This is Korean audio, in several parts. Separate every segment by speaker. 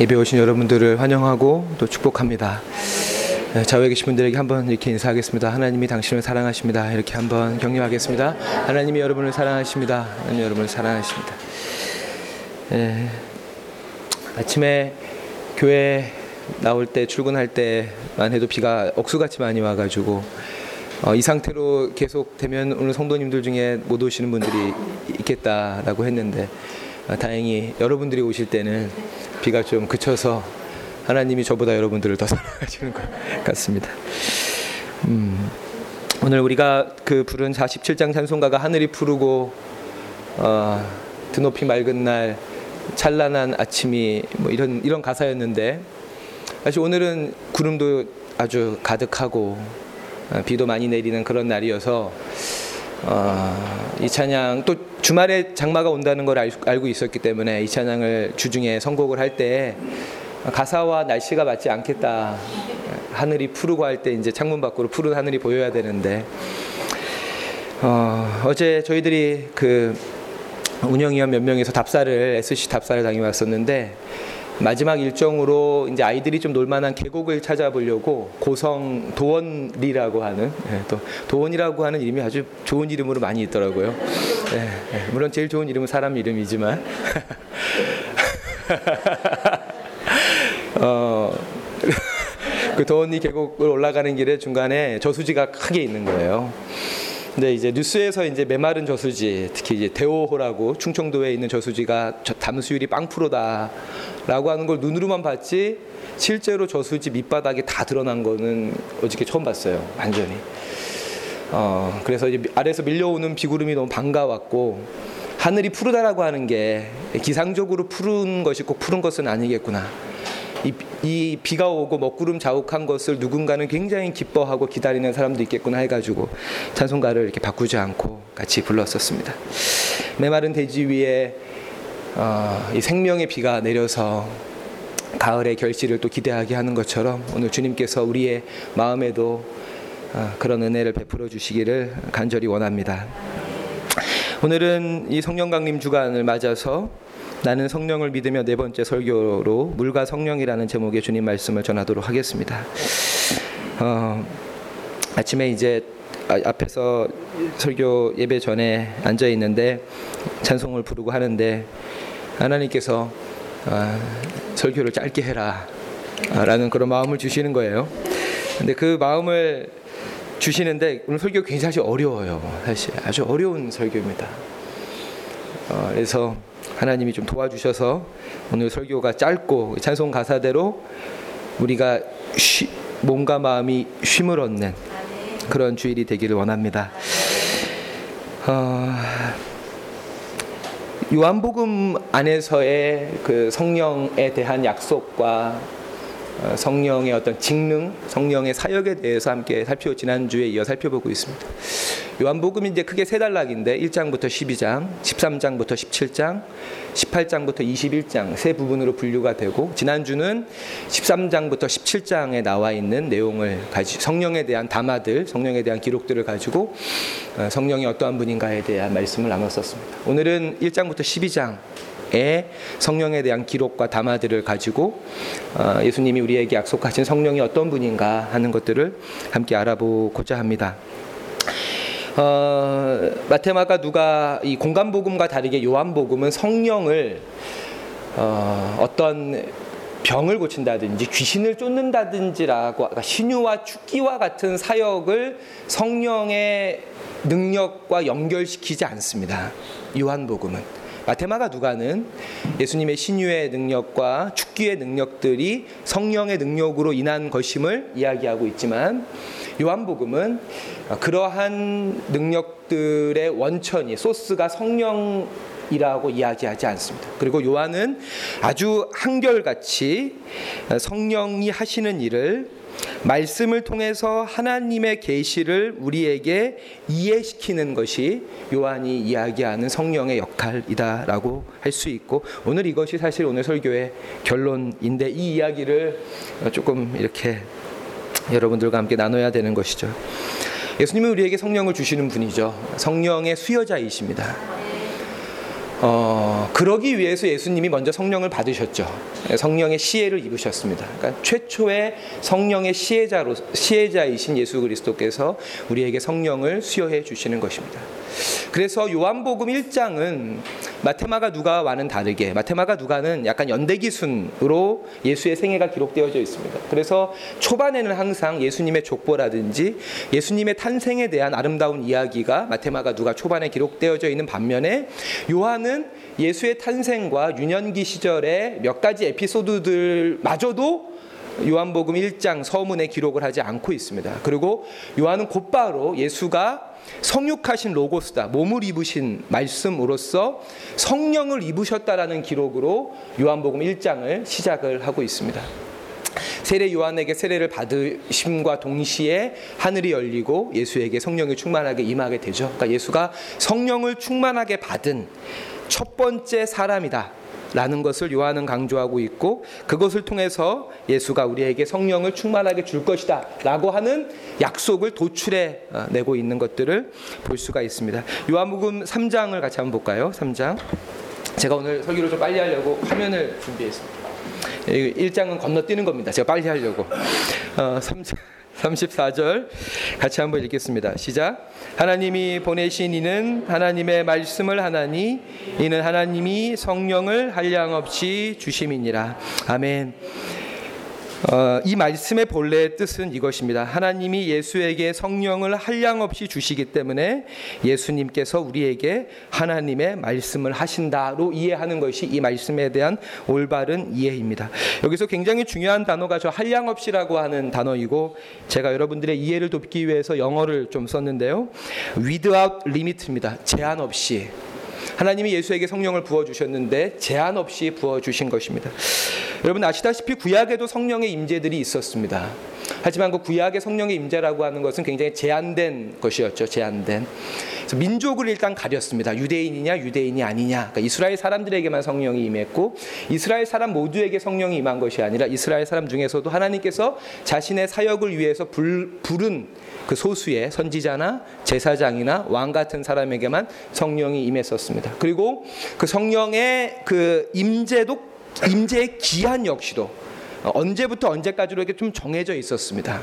Speaker 1: 예배 오신 여러분들을 환영하고 또 축복합니다. 네, 좌우에 계신 분들에게 한번 이렇게 인사하겠습니다. 하나님이 당신을 사랑하십니다. 이렇게 한번 격려하겠습니다. 하나님이 여러분을 사랑하십니다. 하나님 여러분을 사랑하십니다. 예, 아침에 교회 나올 때 출근할 때만 해도 비가 억수같이 많이 와가지고 어, 이 상태로 계속 되면 오늘 성도님들 중에 못 오시는 분들이 있겠다라고 했는데 어, 다행히 여러분들이 오실 때는 비가 좀 그쳐서 하나님이 저보다 여러분들을 더 사랑하시는 것 같습니다. 음, 오늘 우리가 그 부른 47장 찬송가가 하늘이 푸르고 어, 드높이 맑은 날 찬란한 아침이 뭐 이런 이런 가사였는데 사실 오늘은 구름도 아주 가득하고 어, 비도 많이 내리는 그런 날이어서 어, 이 찬양 또 주말에 장마가 온다는 걸 알, 알고 있었기 때문에 이 찬양을 주중에 선곡을 할 때 가사와 날씨가 맞지 않겠다. 하늘이 푸르고 할 때 이제 창문 밖으로 푸른 하늘이 보여야 되는데 어, 어제 저희들이 그 운영위원 몇 명이서 답사를 SC 답사를 다녀왔었는데 마지막 일정으로 이제 아이들이 좀 놀만한 계곡을 찾아보려고 고성 도원리라고 하는 예, 또 도원이라고 하는 이름이 아주 좋은 이름으로 많이 있더라고요. 예, 예, 물론 제일 좋은 이름은 사람 이름이지만 어, 그 도원리 계곡을 올라가는 길에 중간에 저수지가 크게 있는 거예요. 근데 이제 뉴스에서 이제 메마른 저수지, 특히 이제 대호호라고 충청도에 있는 저수지가 담수율이 빵프로다 라고 하는 걸 눈으로만 봤지 실제로 저수지 밑바닥이 다 드러난 거는 어저께 처음 봤어요. 완전히. 어, 그래서 이제 아래에서 밀려오는 비구름이 너무 반가웠고 하늘이 푸르다라고 하는 게 기상적으로 푸른 것이 꼭 푸른 것은 아니겠구나. 이, 이, 비가 오고 먹구름 자욱한 것을 누군가는 굉장히 기뻐하고 기다리는 사람도 있겠구나 해가지고 찬송가를 이렇게 바꾸지 않고 같이 불렀었습니다. 메마른 대지 위에 어, 이 생명의 비가 내려서 가을의 결실을 또 기대하게 하는 것처럼 오늘 주님께서 우리의 마음에도 어, 그런 은혜를 베풀어 주시기를 간절히 원합니다. 오늘은 이 성령 강림 주간을 맞아서 나는 성령을 믿으며 네 번째 설교로 물과 성령이라는 제목의 주님 말씀을 전하도록 하겠습니다. 어, 아침에 이제 앞에서 설교 예배 전에 앉아 있는데 찬송을 부르고 하는데 하나님께서 어, 설교를 짧게 해라 라는 그런 마음을 주시는 거예요. 근데 그 마음을 주시는데 오늘 설교 굉장히 어려워요. 사실 아주 어려운 설교입니다. 어, 그래서 하나님이 좀 도와주셔서 오늘 설교가 짧고 찬송 가사대로 우리가 쉬, 몸과 마음이 쉼을 얻는 그런 주일이 되기를 원합니다. 어, 요한복음 안에서의 그 성령에 대한 약속과 어, 성령의 어떤 직능, 성령의 사역에 대해서 함께 살펴 지난주에 이어 살펴보고 있습니다. 요한복음이 이제 크게 세 단락인데 1장부터 12장, 13장부터 17장, 18장부터 21장 세 부분으로 분류가 되고 지난주는 13장부터 17장에 나와 있는 내용을 가지 성령에 대한 담화들, 성령에 대한 기록들을 가지고 어, 성령이 어떠한 분인가에 대한 말씀을 나눴었습니다. 오늘은 1장부터 12장 의 성령에 대한 기록과 담화들을 가지고 어, 예수님이 우리에게 약속하신 성령이 어떤 분인가 하는 것들을 함께 알아보고자 합니다. 어, 마테마가 누가 이 공간복음과 다르게 요한복음은 성령을 어, 어떤 병을 고친다든지 귀신을 쫓는다든지라고 그러니까 신유와 축기와 같은 사역을 성령의 능력과 연결시키지 않습니다. 요한복음은 마테마가 누가는 예수님의 신유의 능력과 축기의 능력들이 성령의 능력으로 인한 것임을 이야기하고 있지만 요한복음은 그러한 능력들의 원천이 소스가 성령 이라고 이야기하지 않습니다. 그리고 요한은 아주 한결같이 성령이 하시는 일을 말씀을 통해서 하나님의 계시를 우리에게 이해시키는 것이 요한이 이야기하는 성령의 역할이다라고 할 수 있고 오늘 이것이 사실 오늘 설교의 결론인데 이 이야기를 조금 이렇게 여러분들과 함께 나눠야 되는 것이죠. 예수님은 우리에게 성령을 주시는 분이죠. 성령의 수여자이십니다. 어, 그러기 위해서 예수님이 먼저 성령을 받으셨죠. 성령의 시혜를 입으셨습니다. 그러니까 최초의 성령의 시혜자로 시혜자이신 예수 그리스도께서 우리에게 성령을 수여해 주시는 것입니다. 그래서 요한복음 1장은 마테마가 누가와는 다르게 마테마가 누가는 약간 연대기순으로 예수의 생애가 기록되어져 있습니다. 그래서 초반에는 항상 예수님의 족보라든지 예수님의 탄생에 대한 아름다운 이야기가 마테마가 누가 초반에 기록되어져 있는 반면에 요한은 예수의 탄생과 유년기 시절의 몇 가지 에피소드들마저도 요한복음 1장 서문에 기록을 하지 않고 있습니다. 그리고 요한은 곧바로 예수가 성육하신 로고스다. 몸을 입으신 말씀으로서 성령을 입으셨다라는 기록으로 요한복음 1장을 시작을 하고 있습니다. 세례 요한에게 세례를 받으심과 동시에 하늘이 열리고 예수에게 성령이 충만하게 임하게 되죠. 그러니까 예수가 성령을 충만하게 받은 첫 번째 사람이다. 라는 것을 요한은 강조하고 있고 그것을 통해서 예수가 우리에게 성령을 충만하게 줄 것이다 라고 하는 약속을 도출해 어, 내고 있는 것들을 볼 수가 있습니다. 요한복음 3장을 같이 한번 볼까요? 3장. 제가 오늘 설교를 좀 빨리 하려고 화면을 준비했습니다. 1장은 건너뛰는 겁니다. 제가 빨리 하려고. 어, 3장. 34절 같이 한번 읽겠습니다. 시작. 하나님이 보내신 이는 하나님의 말씀을 하나니 이는 하나님이 성령을 한량없이 주심이니라. 아멘. 어, 이 말씀의 본래의 뜻은 이것입니다. 하나님이 예수에게 성령을 한량 없이 주시기 때문에 예수님께서 우리에게 하나님의 말씀을 하신다로 이해하는 것이 이 말씀에 대한 올바른 이해입니다. 여기서 굉장히 중요한 단어가 저 한량 없이라고 하는 단어이고 제가 여러분들의 이해를 돕기 위해서 영어를 좀 썼는데요. without limit입니다. 제한 없이. 하나님이 예수에게 성령을 부어 주셨는데 제한 없이 부어 주신 것입니다. 여러분 아시다시피 구약에도 성령의 임재들이 있었습니다. 하지만 그 구약의 성령의 임재라고 하는 것은 굉장히 제한된 것이었죠. 제한된. 민족을 일단 가렸습니다. 유대인이냐 유대인이 아니냐. 그러니까 이스라엘 사람들에게만 성령이 임했고 이스라엘 사람 모두에게 성령이 임한 것이 아니라 이스라엘 사람 중에서도 하나님께서 자신의 사역을 위해서 불, 부른 그 소수의 선지자나 제사장이나 왕 같은 사람에게만 성령이 임했었습니다. 그리고 그 성령의 그 임재도 임재의 기한 역시도 언제부터 언제까지로 이렇게 좀 정해져 있었습니다.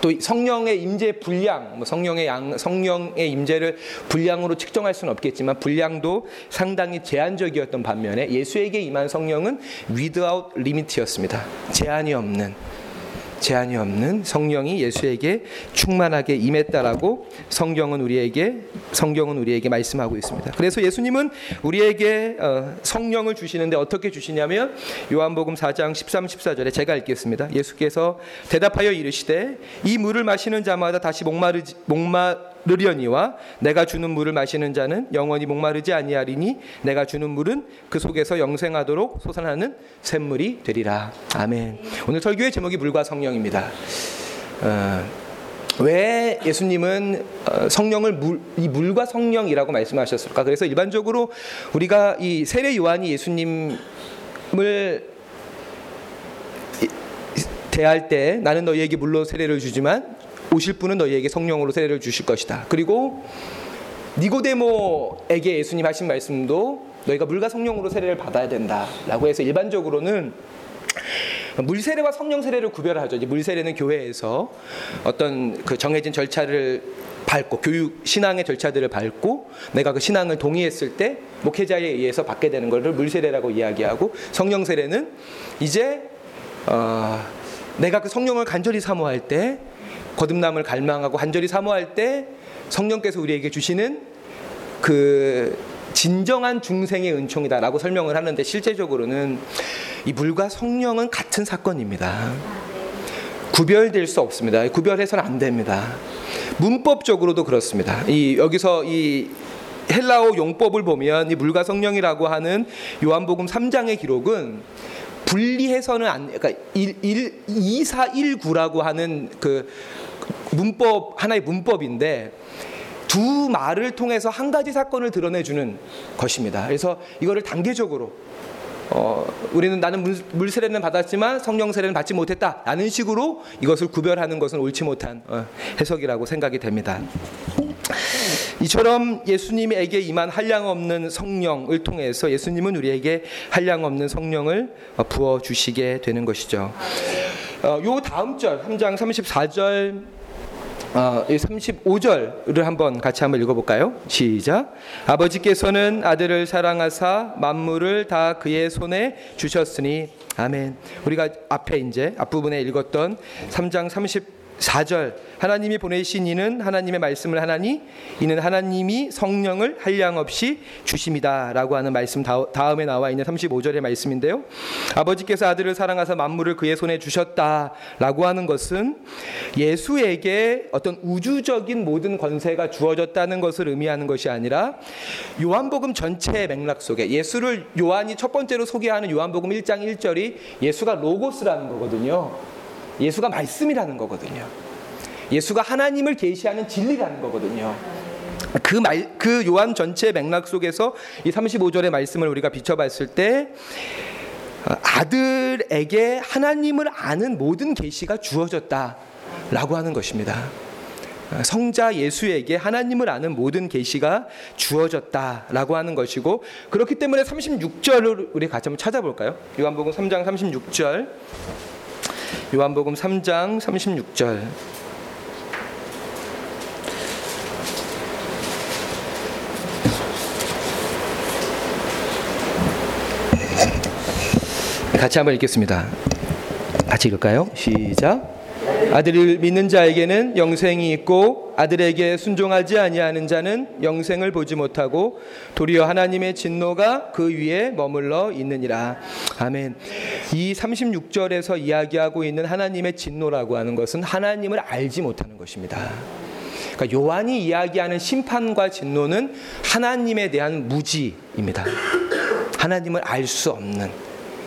Speaker 1: 또 성령의 임재 분량, 뭐 성령의 양, 성령의 임재를 분량으로 측정할 수는 없겠지만 분량도 상당히 제한적이었던 반면에 예수에게 임한 성령은 without limit였습니다. 제한이 없는. 제한이 없는 성령이 예수에게 충만하게 임했다라고 성경은 우리에게 성경은 우리에게 말씀하고 있습니다. 그래서 예수님은 우리에게 어, 성령을 주시는데 어떻게 주시냐면 요한복음 4장 13, 14절에 제가 읽겠습니다. 예수께서 대답하여 이르시되 이 물을 마시는 자마다 다시 목마르지 목마 르려니와 내가 주는 물을 마시는 자는 영원히 목마르지 아니하리니 내가 주는 물은 그 속에서 영생하도록 솟아나는 샘물이 되리라. 아멘. 오늘 설교의 제목이 물과 성령입니다. 어, 왜 예수님은 어, 성령을 물, 이 물과 성령이라고 말씀하셨을까? 그래서 일반적으로 우리가 이 세례 요한이 예수님을 대할 때 나는 너희에게 물로 세례를 주지만 오실 분은 너희에게 성령으로 세례를 주실 것이다. 그리고 니고데모에게 예수님 하신 말씀도 너희가 물과 성령으로 세례를 받아야 된다라고 해서 일반적으로는 물 세례와 성령 세례를 구별하죠. 물 세례는 교회에서 어떤 그 정해진 절차를 밟고 교육 신앙의 절차들을 밟고 내가 그 신앙을 동의했을 때 목회자에 의해서 받게 되는 것을 물 세례라고 이야기하고 성령 세례는 이제 어, 내가 그 성령을 간절히 사모할 때 거듭남을 갈망하고 간절히 사모할 때 성령께서 우리에게 주시는 그 진정한 중생의 은총이다라고 설명을 하는데 실제적으로는 이 물과 성령은 같은 사건입니다. 구별될 수 없습니다. 구별해서는 안 됩니다. 문법적으로도 그렇습니다. 이 여기서 이 헬라어 용법을 보면 이 물과 성령이라고 하는 요한복음 3장의 기록은 분리해서는 안 그러니까 1, 1, 2, 4, 1, 9라고 하는 그 문법 하나의 문법인데 두 말을 통해서 한 가지 사건을 드러내주는 것입니다. 그래서 이거를 단계적으로 어, 우리는 나는 물, 물 세례는 받았지만 성령 세례는 받지 못했다 라는 식으로 이것을 구별하는 것은 옳지 못한 어, 해석이라고 생각이 됩니다. 이처럼 예수님에게 임한 한량 없는 성령을 통해서 예수님은 우리에게 한량 없는 성령을 부어 주시게 되는 것이죠. 어, 요 다음 절 3장 34절 어, 35절을 한번 같이 한번 읽어볼까요? 시작. 아버지께서는 아들을 사랑하사 만물을 다 그의 손에 주셨으니 아멘. 우리가 앞에 이제 앞부분에 읽었던 3장 34절 하나님이 보내신 이는 하나님의 말씀을 하나니 이는 하나님이 성령을 한량 없이 주심이다라고 하는 말씀 다음에 나와 있는 35절의 말씀인데요. 아버지께서 아들을 사랑하사 만물을 그의 손에 주셨다라고 하는 것은 예수에게 어떤 우주적인 모든 권세가 주어졌다는 것을 의미하는 것이 아니라 요한복음 전체의 맥락 속에 예수를 요한이 첫 번째로 소개하는 요한복음 1장 1절이 예수가 로고스라는 거거든요. 예수가 말씀이라는 거거든요. 예수가 하나님을 계시하는 진리라는 거거든요. 그 말, 그 요한 전체 맥락 속에서 이 35절의 말씀을 우리가 비춰봤을 때 아들에게 하나님을 아는 모든 계시가 주어졌다라고 하는 것입니다. 성자 예수에게 하나님을 아는 모든 계시가 주어졌다라고 하는 것이고 그렇기 때문에 36절을 우리 같이 한번 찾아볼까요? 요한복음 3장 36절. 요한복음 3장 36절. 같이 한번 읽겠습니다. 같이 읽을까요? 시작. 아들을 믿는 자에게는 영생이 있고 아들에게 순종하지 아니하는 자는 영생을 보지 못하고 도리어 하나님의 진노가 그 위에 머물러 있느니라. 아멘. 이 36절에서 이야기하고 있는 하나님의 진노라고 하는 것은 하나님을 알지 못하는 것입니다. 그러니까 요한이 이야기하는 심판과 진노는 하나님에 대한 무지입니다. 하나님을 알 수 없는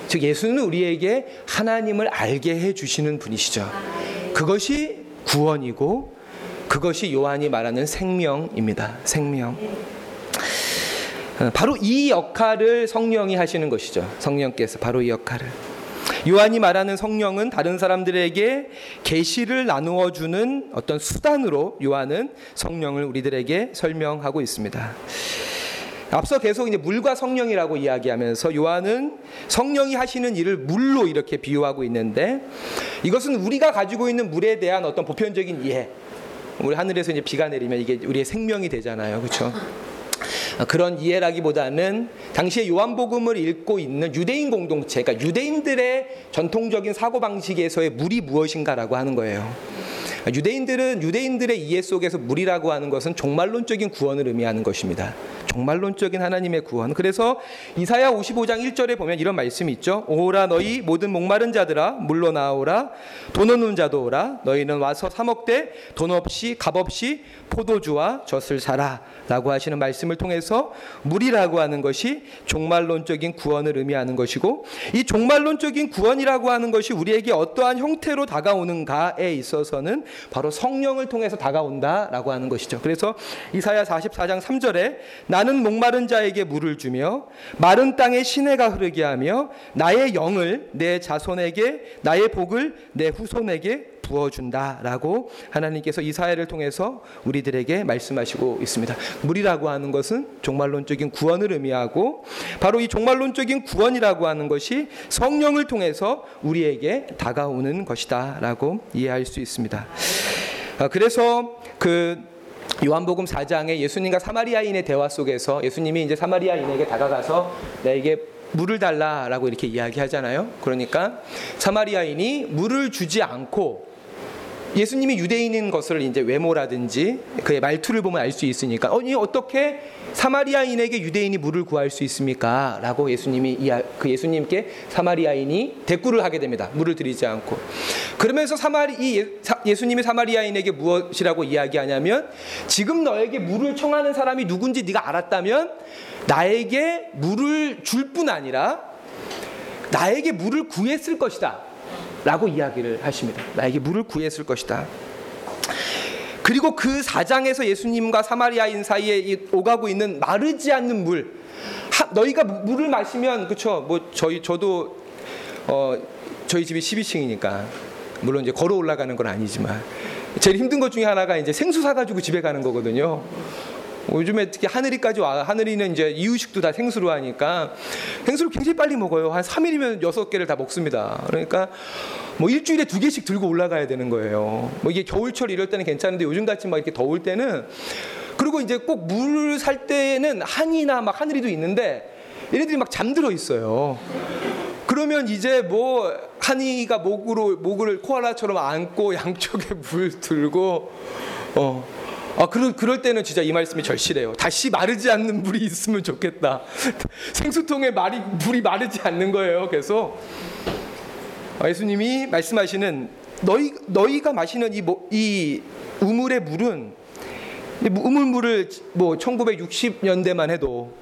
Speaker 1: 즉 예수는 우리에게 하나님을 알게 해 주시는 분이시죠. 그것이 구원이고 그것이 요한이 말하는 생명입니다. 생명. 어, 바로 이 역할을 성령이 하시는 것이죠. 성령께서 바로 이 역할을. 요한이 말하는 성령은 다른 사람들에게 계시를 나누어 주는 어떤 수단으로 요한은 성령을 우리들에게 설명하고 있습니다. 앞서 계속 이제 물과 성령이라고 이야기하면서 요한은 성령이 하시는 일을 물로 이렇게 비유하고 있는데 이것은 우리가 가지고 있는 물에 대한 어떤 보편적인 이해. 우리 하늘에서 이제 비가 내리면 이게 우리의 생명이 되잖아요. 그렇죠? 그런 이해라기보다는 당시에 요한복음을 읽고 있는 유대인 공동체, 그러니까 유대인들의 전통적인 사고 방식에서의 물이 무엇인가라고 하는 거예요. 유대인들은 유대인들의 이해 속에서 물이라고 하는 것은 종말론적인 구원을 의미하는 것입니다. 종말론적인 하나님의 구원. 그래서 이사야 55장 1절에 보면 이런 말씀이 있죠. 오라 너희 모든 목마른 자들아 물러 나오라 돈 없는 자도 오라 너희는 와서 사 먹되 돈 없이 값 없이 포도주와 젖을 사라라고 하시는 말씀을 통해서 물이라고 하는 것이 종말론적인 구원을 의미하는 것이고 이 종말론적인 구원이라고 하는 것이 우리에게 어떠한 형태로 다가오는가에 있어서는 바로 성령을 통해서 다가온다라고 하는 것이죠. 그래서 이사야 44장 3절에 나는 목마른 자에게 물을 주며 마른 땅에 시내가 흐르게 하며 나의 영을 내 자손에게 나의 복을 내 후손에게 부어준다라고 하나님께서 이사야를 통해서 우리들에게 말씀하시고 있습니다. 물이라고 하는 것은 종말론적인 구원을 의미하고 바로 이 종말론적인 구원이라고 하는 것이 성령을 통해서 우리에게 다가오는 것이다라고 이해할 수 있습니다. 아, 그래서 그 요한복음 4장에 예수님과 사마리아인의 대화 속에서 예수님이 이제 사마리아인에게 다가가서 나에게 물을 달라라고 이렇게 이야기하잖아요. 그러니까 사마리아인이 물을 주지 않고 예수님이 유대인인 것을 이제 외모라든지 그의 말투를 보면 알 수 있으니까 아니 어떻게 사마리아인에게 유대인이 물을 구할 수 있습니까? 라고 예수님이 그 예수님께 사마리아인이 대꾸를 하게 됩니다. 물을 드리지 않고 그러면서 사마리 이 예수님이 사마리아인에게 무엇이라고 이야기하냐면 지금 너에게 물을 청하는 사람이 누군지 네가 알았다면 나에게 물을 줄 뿐 아니라 나에게 물을 구했을 것이다. 라고 이야기를 하십니다. 나에게 물을 구했을 것이다. 그리고 그 사장에서 예수님과 사마리아인 사이에 오가고 있는 마르지 않는 물. 하, 너희가 물을 마시면 그쵸? 뭐 저희 저도 어 저희 집이 12층이니까 물론 이제 걸어 올라가는 건 아니지만 제일 힘든 것 중에 하나가 이제 생수 사가지고 집에 가는 거거든요. 요즘에 특히 하늘이까지 와 하늘이는 이제 이유식도 다 생수로 하니까 생수를 굉장히 빨리 먹어요. 한 3일이면 6개를 다 먹습니다. 그러니까 뭐 일주일에 두 개씩 들고 올라가야 되는 거예요. 뭐 이게 겨울철 이럴 때는 괜찮은데 요즘 같이 막 이렇게 더울 때는 그리고 이제 꼭물살 때는 한이나 막 하늘이도 있는데 얘네들이 막 잠들어 있어요. 그러면 이제 뭐 한이가 목으로 목을 코알라처럼 안고 양쪽에 물 들고 어. 아, 그럴, 그럴 때는 진짜 이 말씀이 절실해요. 다시 마르지 않는 물이 있으면 좋겠다. 생수통에 말이, 물이 마르지 않는 거예요. 계속. 아, 예수님이 말씀하시는 너희, 너희가 마시는 이, 뭐, 이 우물의 물은 이 우물물을 뭐 1960년대만 해도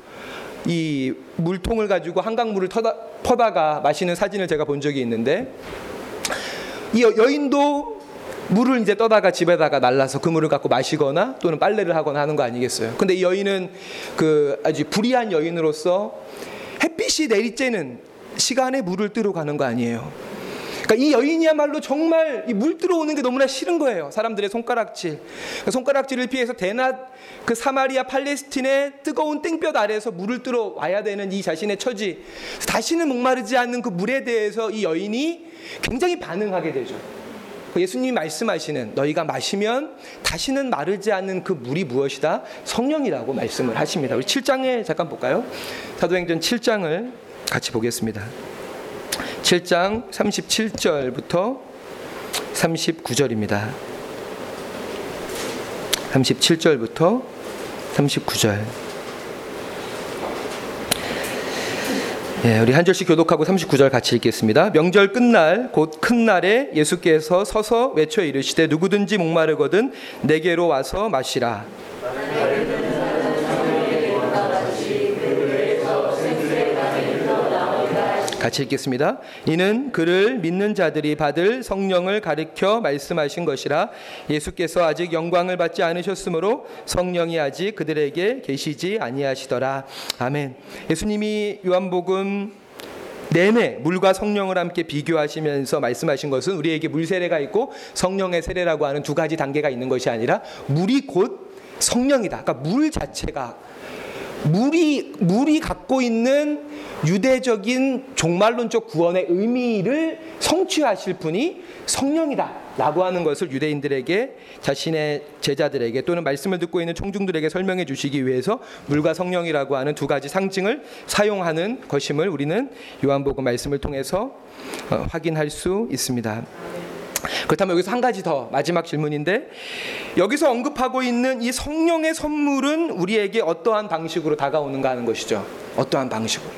Speaker 1: 이 물통을 가지고 한강물을 터다, 퍼다가 마시는 사진을 제가 본 적이 있는데 이 여- 여인도 물을 이제 떠다가 집에다가 날라서 그 물을 갖고 마시거나 또는 빨래를 하거나 하는 거 아니겠어요? 근데 이 여인은 그 아주 불의한 여인으로서 햇빛이 내리쬐는 시간에 물을 뜨러 가는 거 아니에요. 그러니까 이 여인이야말로 정말 이 물 들어오는 게 너무나 싫은 거예요. 사람들의 손가락질. 그 손가락질을 피해서 대낮 그 사마리아 팔레스틴의 뜨거운 땡볕 아래에서 물을 들어 와야 되는 이 자신의 처지. 다시는 목마르지 않는 그 물에 대해서 이 여인이 굉장히 반응하게 되죠. 그 예수님이 말씀하시는 너희가 마시면 다시는 마르지 않는 그 물이 무엇이다? 성령이라고 말씀을 하십니다. 우리 7장에 잠깐 볼까요? 사도행전 7장을 같이 보겠습니다. 7장 37절부터 39절입니다. 37절부터 39절. 예, 우리 한 절씩 교독하고 39절 같이 읽겠습니다. 명절 끝날 곧 큰 날에 예수께서 서서 외쳐 이르시되 누구든지 목마르거든 내게로 와서 마시라. 같이 읽겠습니다. 이는 그를 믿는 자들이 받을 성령을 가리켜 말씀하신 것이라 예수께서 아직 영광을 받지 않으셨으므로 성령이 아직 그들에게 계시지 아니하시더라. 아멘. 예수님이 요한복음 내내 물과 성령을 함께 비교하시면서 말씀하신 것은 우리에게 물 세례가 있고 성령의 세례라고 하는 두 가지 단계가 있는 것이 아니라 물이 곧 성령이다. 그러니까 물 자체가 물이 물이 갖고 있는 유대적인 종말론적 구원의 의미를 성취하실 분이 성령이다라고 하는 것을 유대인들에게 자신의 제자들에게 또는 말씀을 듣고 있는 청중들에게 설명해 주시기 위해서 물과 성령이라고 하는 두 가지 상징을 사용하는 것임을 우리는 요한복음 말씀을 통해서 어, 확인할 수 있습니다. 그렇다면 여기서 한 가지 더 마지막 질문인데 여기서 언급하고 있는 이 성령의 선물은 우리에게 어떠한 방식으로 다가오는가 하는 것이죠. 어떠한 방식으로.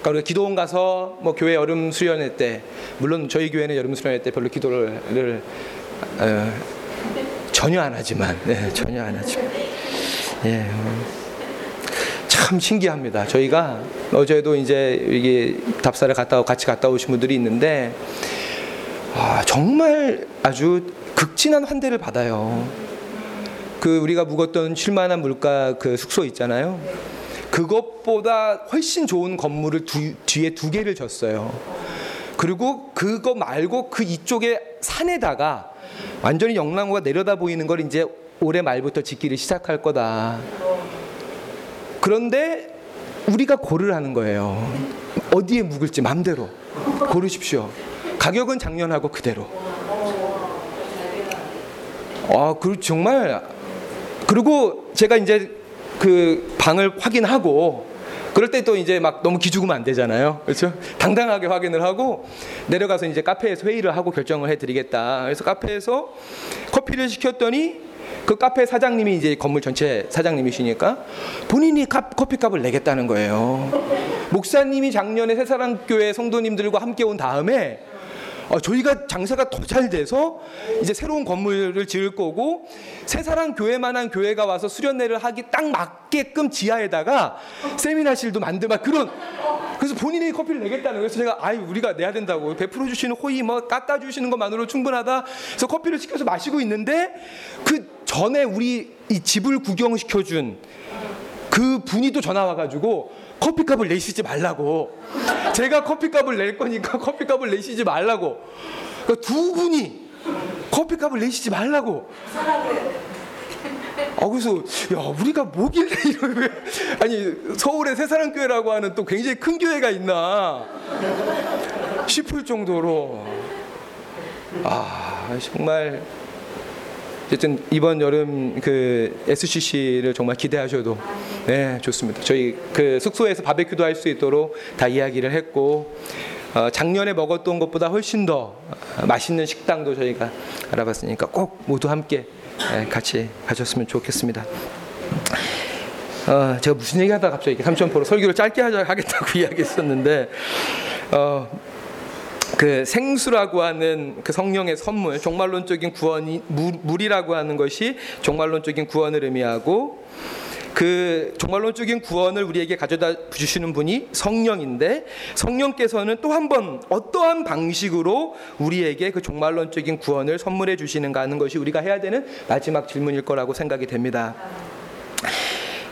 Speaker 1: 그러니까 우리가 기도원 가서 뭐 교회 여름 수련회 때 물론 저희 교회는 여름 수련회 때 별로 기도를 어, 전혀 안 하지만 네, 전혀 안 하지만 예. 어, 참 신기합니다. 저희가 어제도 이제 이게 답사를 갔다 같이 갔다 오신 분들이 있는데 아, 정말 아주 극진한 환대를 받아요. 그 우리가 묵었던 쉴만한 물가 그 숙소 있잖아요. 그것보다 훨씬 좋은 건물을 두, 뒤에 두 개를 졌어요. 그리고 그거 말고 그 이쪽에 산에다가 완전히 영랑호가 내려다 보이는 걸 이제 올해 말부터 짓기를 시작할 거다. 그런데 우리가 고를 하는 거예요. 어디에 묵을지 마음대로 고르십시오. 가격은 작년하고 그대로. 아, 그 정말 그리고 제가 이제 그 방을 확인하고 그럴 때 또 이제 막 너무 기죽으면 안 되잖아요. 그렇죠? 당당하게 확인을 하고 내려가서 이제 카페에서 회의를 하고 결정을 해 드리겠다. 그래서 카페에서 커피를 시켰더니 그 카페 사장님이 이제 건물 전체 사장님이시니까 본인이 카, 커피값을 내겠다는 거예요. 목사님이 작년에 새사랑교회 성도님들과 함께 온 다음에 어, 저희가 장사가 더 잘 돼서 이제 새로운 건물을 지을 거고 새사랑 교회만한 교회가 와서 수련회를 하기 딱 맞게끔 지하에다가 세미나실도 만들 막 그런 그래서 본인이 커피를 내겠다는 거예요. 그래서 제가 아이 우리가 내야 된다고 베풀어 주시는 호의 뭐 깎아 주시는 것만으로 충분하다. 그래서 커피를 시켜서 마시고 있는데 그 전에 우리 이 집을 구경시켜 준 그 분이 또 전화 와가지고 커피값을 내시지 말라고. 제가 커피값을 낼 거니까 커피값을 내시지 말라고. 그러니까 두 분이 커피값을 내시지 말라고. 아 그래서 야 우리가 뭐길래 이런 왜 아니 서울의 새사랑교회라고 하는 또 굉장히 큰 교회가 있나 싶을 정도로 아 정말 어쨌든 이번 여름 그 SCC를 정말 기대하셔도 네 좋습니다. 저희 그 숙소에서 바베큐도 할 수 있도록 다 이야기를 했고 어, 작년에 먹었던 것보다 훨씬 더 맛있는 식당도 저희가 알아봤으니까 꼭 모두 함께 네, 같이 가셨으면 좋겠습니다. 어, 제가 무슨 얘기하다 갑자기 삼천포로 설교를 짧게 하자 하겠다고 이야기했었는데 어, 그 생수라고 하는 그 성령의 선물, 종말론적인 구원이 물, 물이라고 하는 것이 종말론적인 구원을 의미하고 그 종말론적인 구원을 우리에게 가져다 주시는 분이 성령인데 성령께서는 또 한 번 어떠한 방식으로 우리에게 그 종말론적인 구원을 선물해 주시는가 하는 것이 우리가 해야 되는 마지막 질문일 거라고 생각이 됩니다.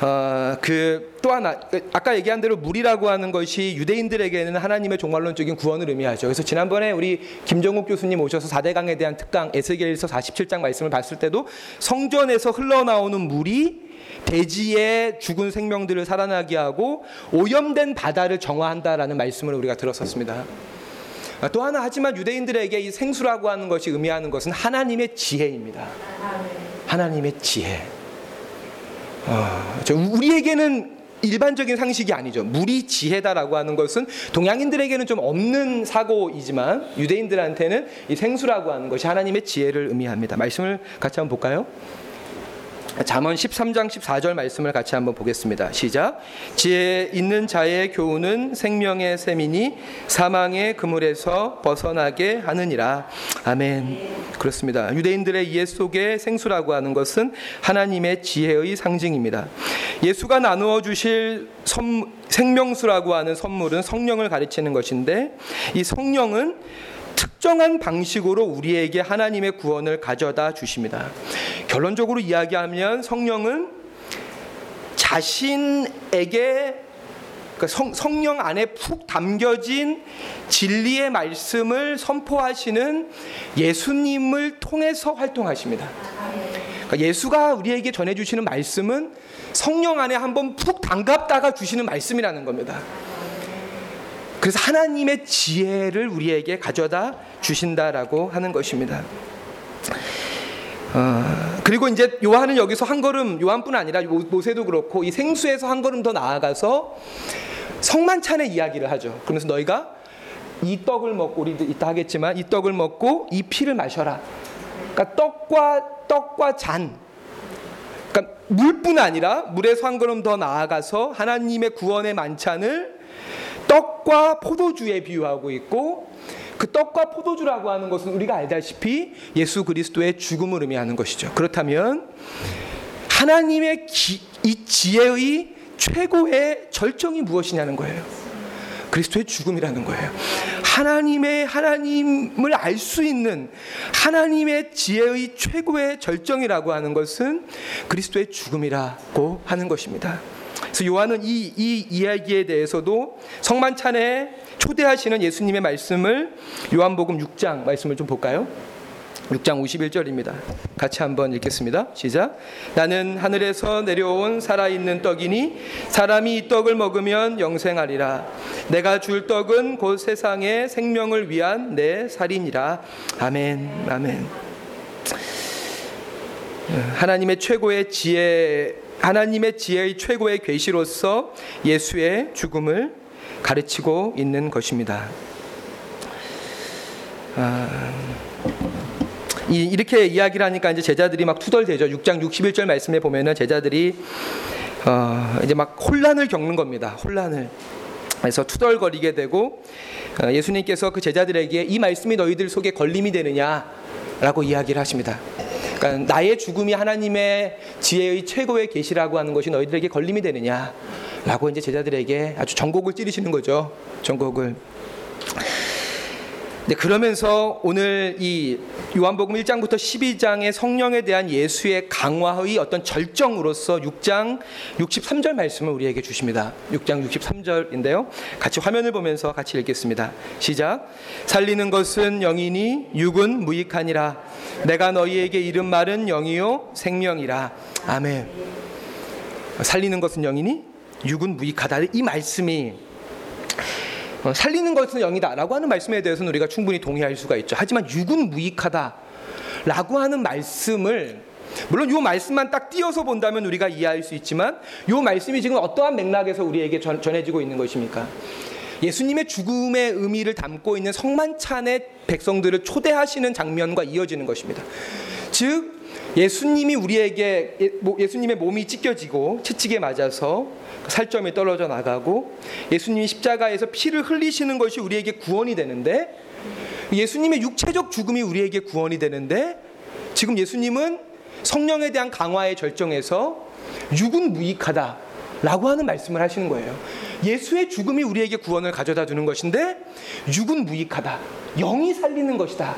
Speaker 1: 어, 그또 하나 아까 얘기한 대로 물이라고 하는 것이 유대인들에게는 하나님의 종말론적인 구원을 의미하죠. 그래서 지난번에 우리 김정욱 교수님 오셔서 4대강에 대한 특강 에스겔서 47장 말씀을 봤을 때도 성전에서 흘러나오는 물이 대지의 죽은 생명들을 살아나게 하고 오염된 바다를 정화한다라는 말씀을 우리가 들었었습니다. 아, 또 하나 하지만 유대인들에게 이 생수라고 하는 것이 의미하는 것은 하나님의 지혜입니다. 하나님의 지혜. 어, 우리에게는 일반적인 상식이 아니죠. 물이 지혜다라고 하는 것은 동양인들에게는 좀 없는 사고이지만 유대인들한테는 이 생수라고 하는 것이 하나님의 지혜를 의미합니다. 말씀을 같이 한번 볼까요? 잠언 13장 14절 말씀을 같이 한번 보겠습니다. 시작. 지혜 있는 자의 교훈은 생명의 셈이니 사망의 그물에서 벗어나게 하느니라. 아멘. 그렇습니다. 유대인들의 이해 속에 생수라고 하는 것은 하나님의 지혜의 상징입니다. 예수가 나누어 주실 선, 생명수라고 하는 선물은 성령을 가리치는 것인데 이 성령은 특정한 방식으로 우리에게 하나님의 구원을 가져다 주십니다. 결론적으로 이야기하면 성령은 자신에게 그러니까 성, 성령 안에 푹 담겨진 진리의 말씀을 선포하시는 예수님을 통해서 활동하십니다. 그러니까 예수가 우리에게 전해주시는 말씀은 성령 안에 한번 푹 담갔다가 주시는 말씀이라는 겁니다. 그래서 하나님의 지혜를 우리에게 가져다 주신다라고 하는 것입니다. 어, 그리고 이제 요한은 여기서 한 걸음 요한뿐 아니라 모세도 그렇고 이 생수에서 한 걸음 더 나아가서 성만찬의 이야기를 하죠. 그러면서 너희가 이 떡을 먹고 우리 이따 하겠지만 이 떡을 먹고 이 피를 마셔라. 그러니까 떡과 떡과 잔. 그러니까 물뿐 아니라 물에서 한 걸음 더 나아가서 하나님의 구원의 만찬을 떡과 포도주에 비유하고 있고 그 떡과 포도주라고 하는 것은 우리가 알다시피 예수 그리스도의 죽음을 의미하는 것이죠. 그렇다면 하나님의 기, 이 지혜의 최고의 절정이 무엇이냐는 거예요. 그리스도의 죽음이라는 거예요. 하나님의 하나님을 알 수 있는 하나님의 지혜의 최고의 절정이라고 하는 것은 그리스도의 죽음이라고 하는 것입니다. 그래서 요한은 이, 이 이야기에 대해서도 성만찬에 초대하시는 예수님의 말씀을 요한복음 6장 말씀을 좀 볼까요? 6장 51절입니다. 같이 한번 읽겠습니다. 시작. 나는 하늘에서 내려온 살아있는 떡이니 사람이 이 떡을 먹으면 영생하리라. 내가 줄 떡은 곧 세상의 생명을 위한 내 살이니라. 아멘. 아멘. 하나님의 최고의 지혜 하나님의 지혜의 최고의 계시로서 예수의 죽음을 가르치고 있는 것입니다. 아, 이, 렇게 이야기를 하니까 이제 제자들이 막 투덜대죠. 6장 61절 말씀에 보면은 제자들이 어, 이제 막 혼란을 겪는 겁니다. 혼란을. 그래서 투덜거리게 되고 어, 예수님께서 그 제자들에게 이 말씀이 너희들 속에 걸림이 되느냐라고 이야기를 하십니다. 그러니까 나의 죽음이 하나님의 지혜의 최고의 계시라고 하는 것이 너희들에게 걸림이 되느냐라고 이제 제자들에게 아주 전곡을 찌르시는 거죠. 전곡을. 네, 그러면서 오늘 이 요한복음 1장부터 12장의 성령에 대한 예수의 강화의 어떤 절정으로서 6장 63절 말씀을 우리에게 주십니다. 6장 63절인데요. 같이 화면을 보면서 같이 읽겠습니다. 시작. 살리는 것은 영이니 육은 무익하니라. 내가 너희에게 이른 말은 영이요 생명이라. 아멘. 살리는 것은 영이니 육은 무익하다. 이 말씀이 어, 살리는 것은 영이다라고 하는 말씀에 대해서는 우리가 충분히 동의할 수가 있죠. 하지만 육은 무익하다라고 하는 말씀을 물론 이 말씀만 딱 띄어서 본다면 우리가 이해할 수 있지만 이 말씀이 지금 어떠한 맥락에서 우리에게 전, 전해지고 있는 것입니까? 예수님의 죽음의 의미를 담고 있는 성만찬의 백성들을 초대하시는 장면과 이어지는 것입니다. 즉 예수님이 우리에게 예수님의 몸이 찢겨지고 채찍에 맞아서 살점이 떨어져 나가고 예수님이 십자가에서 피를 흘리시는 것이 우리에게 구원이 되는데 예수님의 육체적 죽음이 우리에게 구원이 되는데 지금 예수님은 성령에 대한 강화의 절정에서 육은 무익하다 라고 하는 말씀을 하시는 거예요. 예수의 죽음이 우리에게 구원을 가져다 주는 것인데 육은 무익하다. 영이 살리는 것이다.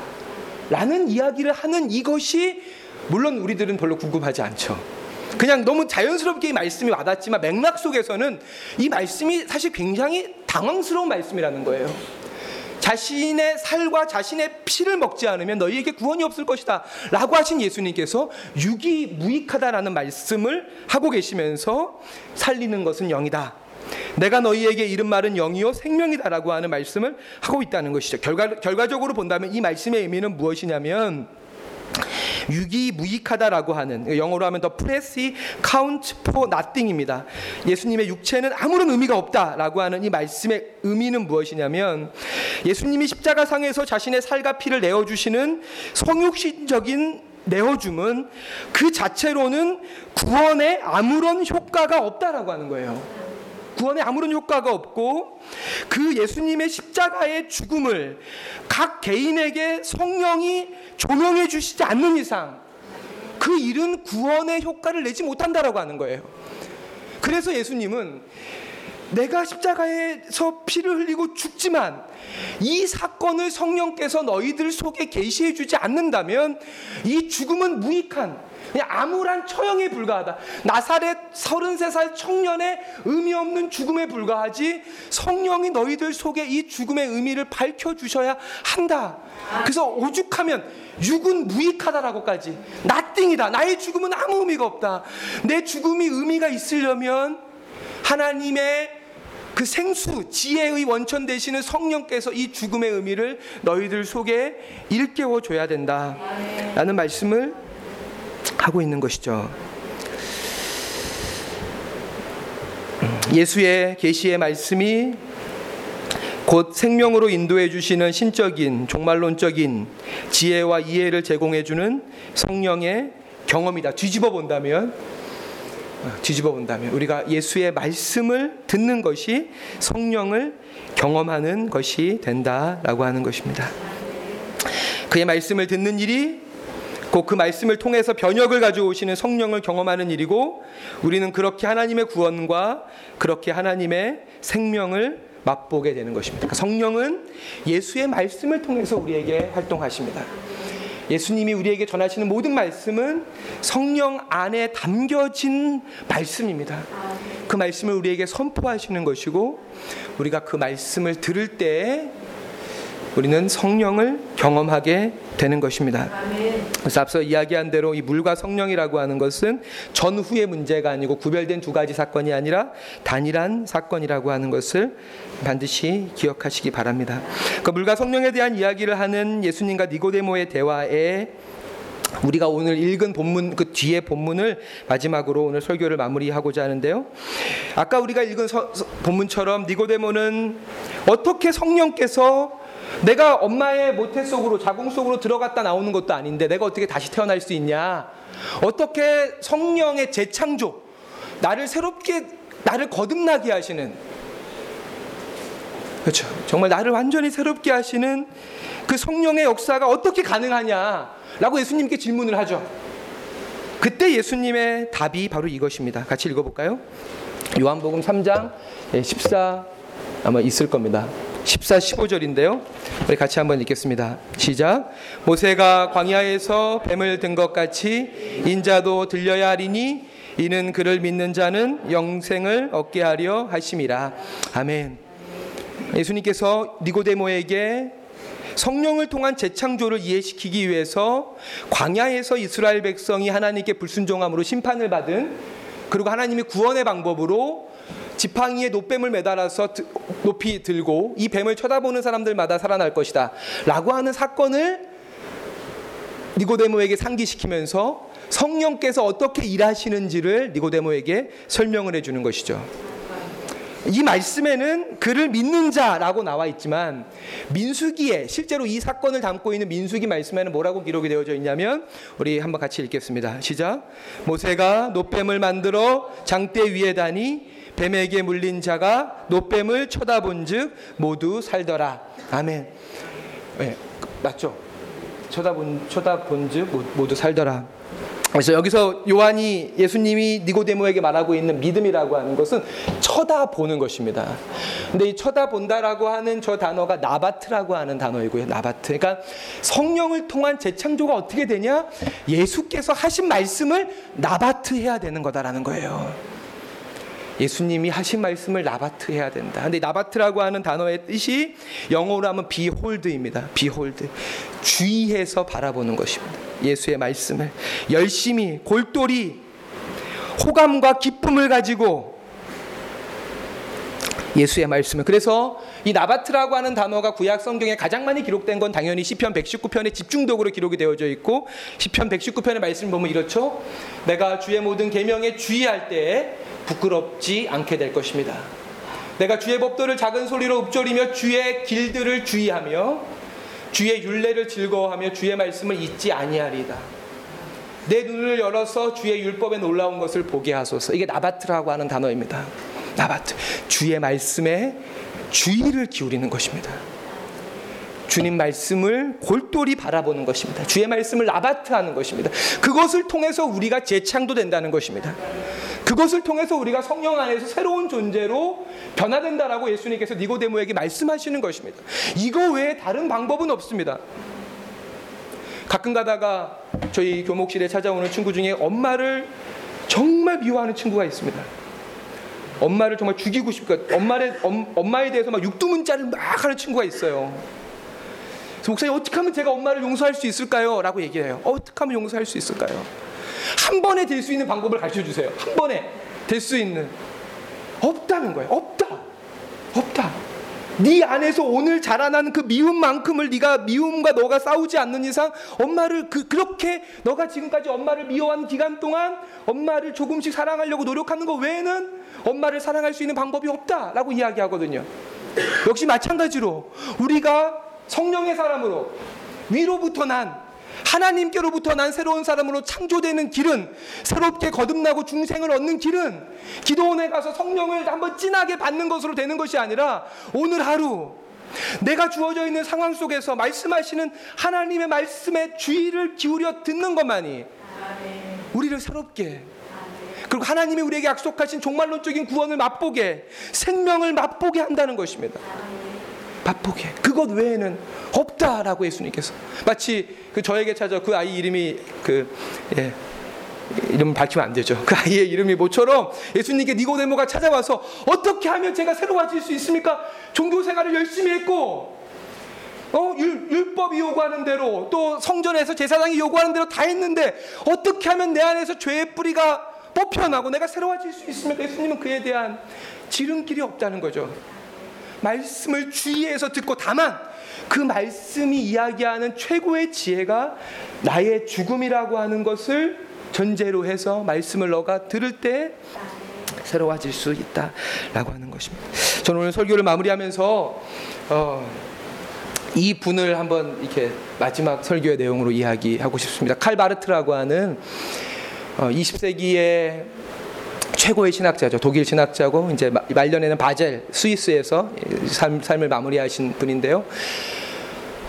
Speaker 1: 라는 이야기를 하는 이것이 물론 우리들은 별로 궁금하지 않죠. 그냥 너무 자연스럽게 이 말씀이 와닿지만 맥락 속에서는 이 말씀이 사실 굉장히 당황스러운 말씀이라는 거예요. 자신의 살과 자신의 피를 먹지 않으면 너희에게 구원이 없을 것이다. 라고 하신 예수님께서 육이 무익하다라는 말씀을 하고 계시면서 살리는 것은 영이다. 내가 너희에게 이른 말은 영이요 생명이다라고 하는 말씀을 하고 있다는 것이죠. 결과, 결과적으로 본다면 이 말씀의 의미는 무엇이냐면 육이 무익하다라고 하는 영어로 하면 the flesh counts for nothing입니다. 예수님의 육체는 아무런 의미가 없다라고 하는 이 말씀의 의미는 무엇이냐면 예수님이 십자가상에서 자신의 살과 피를 내어 주시는 성육신적인 내어줌은 그 자체로는 구원에 아무런 효과가 없다라고 하는 거예요. 구원에 아무런 효과가 없고 그 예수님의 십자가의 죽음을 각 개인에게 성령이 조명해 주시지 않는 이상 그 일은 구원의 효과를 내지 못한다라고 하는 거예요. 그래서 예수님은 내가 십자가에서 피를 흘리고 죽지만 이 사건을 성령께서 너희들 속에 계시해 주지 않는다면 이 죽음은 무익한 그냥 암울한 처형에 불과하다. 나사렛 33살 청년의 의미 없는 죽음에 불과하지 성령이 너희들 속에 이 죽음의 의미를 밝혀 주셔야 한다. 그래서 오죽하면 육은 무익하다라고까지 나띵이다. 나의 죽음은 아무 의미가 없다. 내 죽음이 의미가 있으려면 하나님의 그 생수, 지혜의 원천 되시는 성령께서 이 죽음의 의미를 너희들 속에 일깨워 줘야 된다. 라는 말씀을 하고 있는 것이죠. 예수의 계시의 말씀이 곧 생명으로 인도해 주시는 신적인 종말론적인 지혜와 이해를 제공해 주는 성령의 경험이다. 뒤집어 본다면 뒤집어 본다면 우리가 예수의 말씀을 듣는 것이 성령을 경험하는 것이 된다라고 하는 것입니다. 그의 말씀을 듣는 일이 곧 그 말씀을 통해서 변혁을 가져오시는 성령을 경험하는 일이고 우리는 그렇게 하나님의 구원과 그렇게 하나님의 생명을 맛보게 되는 것입니다. 그러니까 성령은 예수의 말씀을 통해서 우리에게 활동하십니다. 예수님이 우리에게 전하시는 모든 말씀은 성령 안에 담겨진 말씀입니다. 그 말씀을 우리에게 선포하시는 것이고 우리가 그 말씀을 들을 때 우리는 성령을 경험하게 되는 것입니다. 그래서 앞서 이야기한 대로 이 물과 성령이라고 하는 것은 전후의 문제가 아니고 구별된 두 가지 사건이 아니라 단일한 사건이라고 하는 것을 반드시 기억하시기 바랍니다. 그 물과 성령에 대한 이야기를 하는 예수님과 니고데모의 대화에 우리가 오늘 읽은 본문 그 뒤에 본문을 마지막으로 오늘 설교를 마무리하고자 하는데요. 아까 우리가 읽은 서, 본문처럼 니고데모는 어떻게 성령께서 내가 엄마의 모태 속으로 자궁 속으로 들어갔다 나오는 것도 아닌데 내가 어떻게 다시 태어날 수 있냐? 어떻게 성령의 재창조 나를 새롭게 나를 거듭나게 하시는 그렇죠. 정말 나를 완전히 새롭게 하시는 그 성령의 역사가 어떻게 가능하냐라고 예수님께 질문을 하죠. 그때 예수님의 답이 바로 이것입니다. 같이 읽어볼까요? 요한복음 3장 14 아마 있을 겁니다. 14, 15절인데요. 우리 같이 한번 읽겠습니다. 시작. 모세가 광야에서 뱀을 든 것 같이 인자도 들려야 하리니 이는 그를 믿는 자는 영생을 얻게 하려 하심이라. 아멘. 예수님께서 니고데모에게 성령을 통한 재창조를 이해시키기 위해서 광야에서 이스라엘 백성이 하나님께 불순종함으로 심판을 받은 그리고 하나님의 구원의 방법으로 지팡이에 노뱀을 매달아서 높이 들고 이 뱀을 쳐다보는 사람들마다 살아날 것이다. 라고 하는 사건을 니고데모에게 상기시키면서 성령께서 어떻게 일하시는지를 니고데모에게 설명을 해주는 것이죠. 이 말씀에는 그를 믿는 자라고 나와 있지만 민수기에 실제로 이 사건을 담고 있는 민수기 말씀에는 뭐라고 기록이 되어져 있냐면 우리 한번 같이 읽겠습니다. 시작. 모세가 노뱀을 만들어 장대 위에 다니 뱀에게 물린 자가 노뱀을 쳐다본즉 모두 살더라. 아멘. 네, 맞죠? 쳐다본 쳐다본즉 모두 살더라. 그래서 여기서 요한이 예수님이 니고데모에게 말하고 있는 믿음이라고 하는 것은 쳐다보는 것입니다. 근데 이 쳐다본다라고 하는 저 단어가 나바트라고 하는 단어이고요. 나바트. 그러니까 성령을 통한 재창조가 어떻게 되냐? 예수께서 하신 말씀을 나바트 해야 되는 거다라는 거예요. 예수님이 하신 말씀을 나바트 해야 된다. 근데 나바트라고 하는 단어의 뜻이 영어로 하면 behold입니다. Behold. 주의해서 바라보는 것입니다. 예수의 말씀을 열심히 골똘히 호감과 기쁨을 가지고 예수의 말씀을 그래서 이 나바트라고 하는 단어가 구약 성경에 가장 많이 기록된 건 당연히 시편 119편에 집중적으로 기록이 되어져 있고 시편 119편의 말씀 보면 이렇죠. 내가 주의 모든 계명에 주의할 때에 부끄럽지 않게 될 것입니다. 내가 주의 법도를 작은 소리로 읊조리며 주의 길들을 주의하며 주의 율례를 즐거워하며 주의 말씀을 잊지 아니하리다. 내 눈을 열어서 주의 율법에 놀라운 것을 보게 하소서. 이게 나바트라고 하는 단어입니다. 나바트. 주의 말씀에 주의를 기울이는 것입니다. 주님 말씀을 골똘히 바라보는 것입니다. 주의 말씀을 나바트 하는 것입니다. 그것을 통해서 우리가 재창도 된다는 것입니다. 그것을 통해서 우리가 성령 안에서 새로운 존재로 변화된다라고 예수님께서 니고데모에게 말씀하시는 것입니다. 이거 외에 다른 방법은 없습니다. 가끔 가다가 저희 교목실에 찾아오는 친구 중에 엄마를 정말 미워하는 친구가 있습니다. 엄마를 정말 죽이고 싶고 엄마를 엄마에 대해서 막 육두문자를 막 하는 친구가 있어요. 목사님 어떻게 하면 제가 엄마를 용서할 수 있을까요? 라고 얘기해요. 어떻게 하면 용서할 수 있을까요? 한 번에 될 수 있는 방법을 가르쳐 주세요. 한 번에 될 수 있는 없다는 거예요. 없다. 없다. 네 안에서 오늘 자라나는 그 미움만큼을 네가 미움과 너가 싸우지 않는 이상 엄마를 그 그렇게 너가 지금까지 엄마를 미워한 기간 동안 엄마를 조금씩 사랑하려고 노력하는 것 외에는 엄마를 사랑할 수 있는 방법이 없다라고 이야기하거든요. 역시 마찬가지로 우리가 성령의 사람으로 위로부터 난 하나님께로부터 난 새로운 사람으로 창조되는 길은 새롭게 거듭나고 중생을 얻는 길은 기도원에 가서 성령을 한번 진하게 받는 것으로 되는 것이 아니라 오늘 하루 내가 주어져 있는 상황 속에서 말씀하시는 하나님의 말씀에 주의를 기울여 듣는 것만이 우리를 새롭게 그리고 하나님이 우리에게 약속하신 종말론적인 구원을 맛보게 생명을 맛보게 한다는 것입니다. 맛보게 그것 외에는 없다라고 예수님께서 마치 그 저에게 찾아 그 아이 이름이 그 예, 이름 밝히면 안 되죠. 그 아이의 이름이 뭐처럼 예수님께 니고데모가 찾아와서 어떻게 하면 제가 새로워질 수 있습니까? 종교 생활을 열심히 했고 어, 율, 율법이 요구하는 대로 또 성전에서 제사장이 요구하는 대로 다 했는데 어떻게 하면 내 안에서 죄의 뿌리가 뽑혀나고 내가 새로워질 수 있습니까? 예수님은 그에 대한 지름길이 없다는 거죠. 말씀을 주의해서 듣고 다만 그 말씀이 이야기하는 최고의 지혜가 나의 죽음이라고 하는 것을 전제로 해서 말씀을 너가 들을 때 새로워질 수 있다라고 하는 것입니다. 저는 오늘 설교를 마무리하면서 어, 이 분을 한번 이렇게 마지막 설교의 내용으로 이야기하고 싶습니다. 칼 바르트라고 하는 어, 20세기의 최고의 신학자죠. 독일 신학자고 이제 말년에는 바젤 스위스에서 삶, 삶을 마무리하신 분인데요.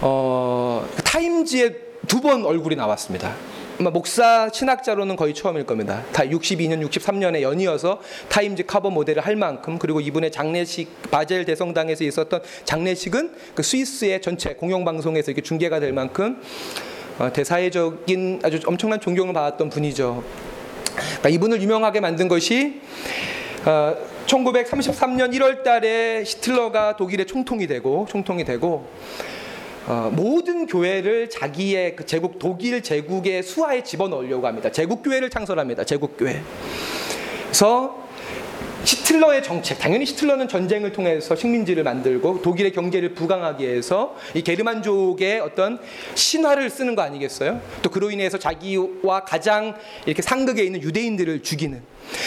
Speaker 1: 어, 타임지에 두 번 얼굴이 나왔습니다. 목사 신학자로는 거의 처음일 겁니다. 다 62년, 63년에 연이어서 타임즈 커버 모델을 할 만큼 그리고 이분의 장례식 바젤 대성당에서 있었던 장례식은 그 스위스의 전체 공영방송에서 이렇게 중계가 될 만큼 어, 대사회적인 아주 엄청난 존경을 받았던 분이죠. 그러니까 이분을 유명하게 만든 것이 어, 1933년 1월 달에 히틀러가 독일의 총통이 되고 총통이 되고 어, 모든 교회를 자기의 그 제국 독일 제국의 수하에 집어넣으려고 합니다. 제국 교회를 창설합니다. 제국 교회. 그래서 히틀러의 정책, 당연히 히틀러는 전쟁을 통해서 식민지를 만들고 독일의 경제를 부강하기 위해서 이 게르만족의 어떤 신화를 쓰는 거 아니겠어요? 또 그로 인해서 자기와 가장 이렇게 상극에 있는 유대인들을 죽이는.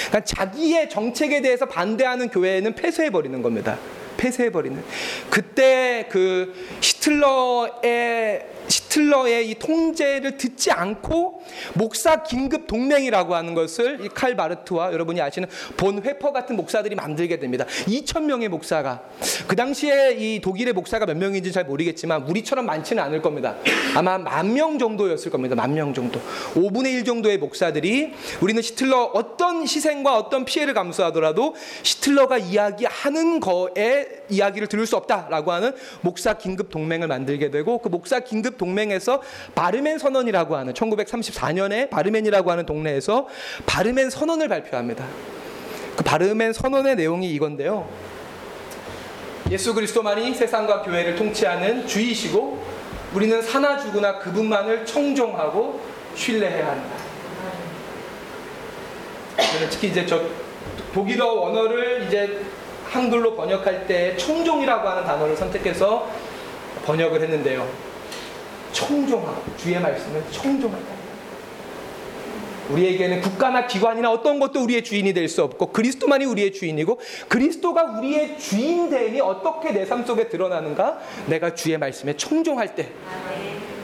Speaker 1: 그러니까 자기의 정책에 대해서 반대하는 교회는 폐쇄해 버리는 겁니다. 폐쇄해 버리는. 그때 그 히틀러의 히틀러의 이 통제를 듣지 않고 목사 긴급 동맹이라고 하는 것을 이 칼 바르트와 여러분이 아시는 본 회퍼 같은 목사들이 만들게 됩니다. 2천 명의 목사가 그 당시에 이 독일의 목사가 몇 명인지 잘 모르겠지만 우리처럼 많지는 않을 겁니다. 아마 만 명 정도였을 겁니다. 만 명 정도. 5분의 1 정도의 목사들이 우리는 히틀러 어떤 희생과 어떤 피해를 감수하더라도 히틀러가 이야기하는 거에 이야기를 들을 수 없다라고 하는 목사 긴급 동맹을 만들게 되고 그 목사 긴급 동맹에서 바르멘 선언이라고 하는 1934년에 바르멘이라고 하는 동네에서 바르멘 선언을 발표합니다. 그 바르멘 선언의 내용이 이건데요. 예수 그리스도만이 세상과 교회를 통치하는 주이시고 우리는 사나 죽으나 그분만을 청종하고 신뢰해야 한다. 특히 이제 저 독일어 원어를 이제 한글로 번역할 때 청종이라고 하는 단어를 선택해서 번역을 했는데요. 청종하고 주의 말씀은 청종한다. 우리에게는 국가나 기관이나 어떤 것도 우리의 주인이 될 수 없고 그리스도만이 우리의 주인이고 그리스도가 우리의 주인됨이 어떻게 내 삶 속에 드러나는가? 내가 주의 말씀에 청종할 때,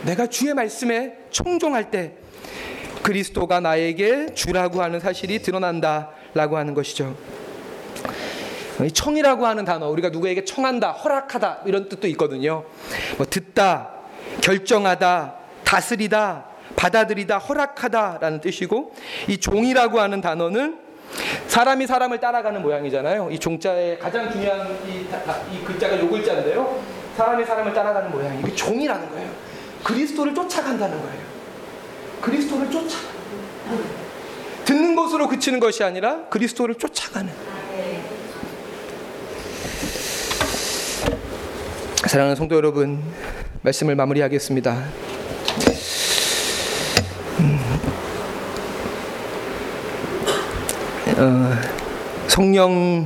Speaker 1: 내가 주의 말씀에 청종할 때 그리스도가 나에게 주라고 하는 사실이 드러난다라고 하는 것이죠. 청이라고 하는 단어 우리가 누구에게 청한다, 허락하다 이런 뜻도 있거든요. 뭐 듣다, 결정하다, 다스리다, 받아들이다, 허락하다라는 뜻이고 이 종이라고 하는 단어는 사람이 사람을 따라가는 모양이잖아요. 이 종자의 가장 중요한 이, 이 글자가 요 글자인데요. 사람이 사람을 따라가는 모양이 이게 종이라는 거예요. 그리스도를 쫓아간다는 거예요. 그리스도를 쫓아. 듣는 것으로 그치는 것이 아니라 그리스도를 쫓아가는. 사랑하는 성도 여러분, 말씀을 마무리하겠습니다. 음, 어, 성령의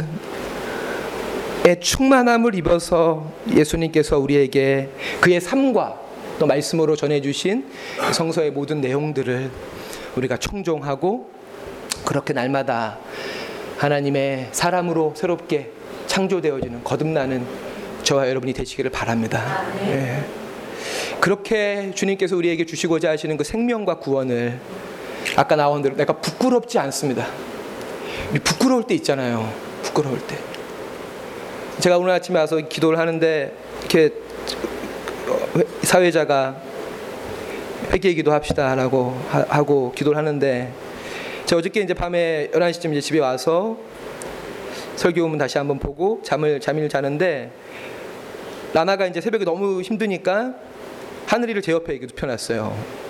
Speaker 1: 충만함을 입어서 예수님께서 우리에게 그의 삶과 또 말씀으로 전해주신 성서의 모든 내용들을 우리가 청종하고 그렇게 날마다 하나님의 사람으로 새롭게 창조되어지는 거듭나는 저와 여러분이 되시기를 바랍니다. 네. 그렇게 주님께서 우리에게 주시고자 하시는 그 생명과 구원을 아까 나온 대로 내가 부끄럽지 않습니다. 부끄러울 때 있잖아요. 부끄러울 때. 제가 오늘 아침에 와서 기도를 하는데 이렇게 사회자가 회개 기도합시다라고 하고 기도를 하는데 제가 어저께 이제 밤에 11시쯤 이제 집에 와서 설교문 다시 한번 보고 잠을 잠을 자는데 라나가 이제 새벽에 너무 힘드니까 하늘이를 제 옆에 눕혀놨어요.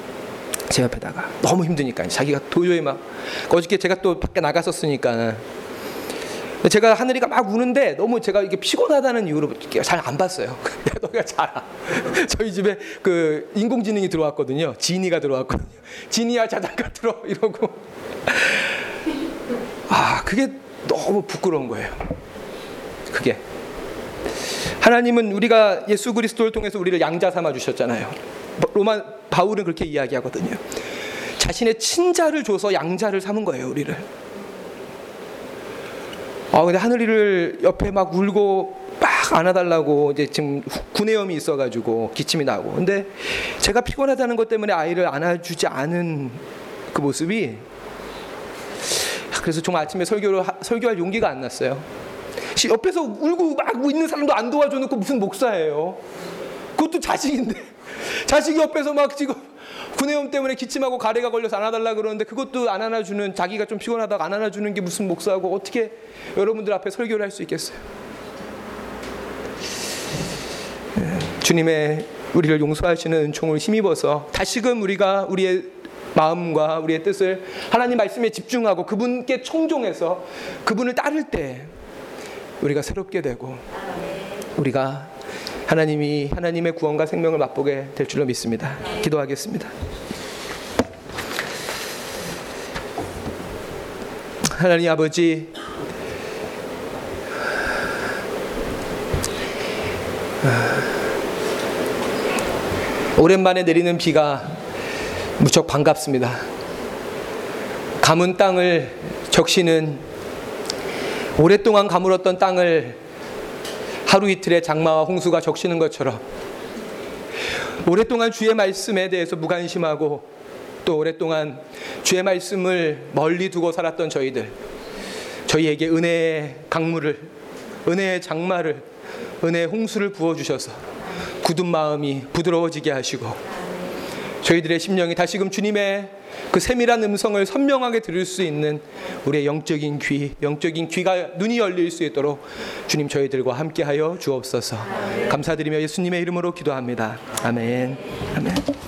Speaker 1: 제 옆에다가 너무 힘드니까 자기가 도저히 막 어저께 제가 또 밖에 나갔었으니까 제가 하늘이가 막 우는데 너무 제가 이게 피곤하다는 이유로 잘 안 봤어요. 너가 자라. 저희 집에 그 인공지능이 들어왔거든요. 지니가 들어왔거든요. 지니야 자장가 들어 이러고 아 그게 너무 부끄러운 거예요. 그게 하나님은 우리가 예수 그리스도를 통해서 우리를 양자 삼아 주셨잖아요. 로마 바울은 그렇게 이야기하거든요. 자신의 친자를 줘서 양자를 삼은 거예요, 우리를. 아, 근데 하늘이를 옆에 막 울고 막 안아달라고 이제 지금 구내염이 있어가지고 기침이 나고. 근데 제가 피곤하다는 것 때문에 아이를 안아주지 않은 그 모습이 그래서 정말 아침에 설교를 설교할 용기가 안 났어요. 옆에서 울고 막 있는 사람도 안 도와줘 놓고 무슨 목사예요. 그것도 자식인데 자식이 옆에서 막 지금 구내염 때문에 기침하고 가래가 걸려서 안아달라 그러는데 그것도 안 안아주는 자기가 좀 피곤하다가 안 안아주는 게 무슨 목사하고 어떻게 여러분들 앞에 설교를 할 수 있겠어요? 예, 주님의 우리를 용서하시는 은총을 힘입어서 다시금 우리가 우리의 마음과 우리의 뜻을 하나님 말씀에 집중하고 그분께 청종해서 그분을 따를 때 우리가 새롭게 되고 우리가 하나님이 하나님의 구원과 생명을 맛보게 될 줄로 믿습니다. 기도하겠습니다. 하나님 아버지 오랜만에 내리는 비가 무척 반갑습니다. 가문 땅을 적시는 오랫동안 가물었던 땅을 하루 이틀의 장마와 홍수가 적시는 것처럼 오랫동안 주의 말씀에 대해서 무관심하고 또 오랫동안 주의 말씀을 멀리 두고 살았던 저희들 저희에게 은혜의 강물을 은혜의 장마를 은혜의 홍수를 부어 주셔서 굳은 마음이 부드러워지게 하시고 저희들의 심령이 다시금 주님의 그 세밀한 음성을 선명하게 들을 수 있는 우리의 영적인 귀, 영적인 귀가 눈이 열릴 수 있도록 주님 저희들과 함께하여 주옵소서. 감사드리며 예수님의 이름으로 기도합니다. 아멘. 아멘.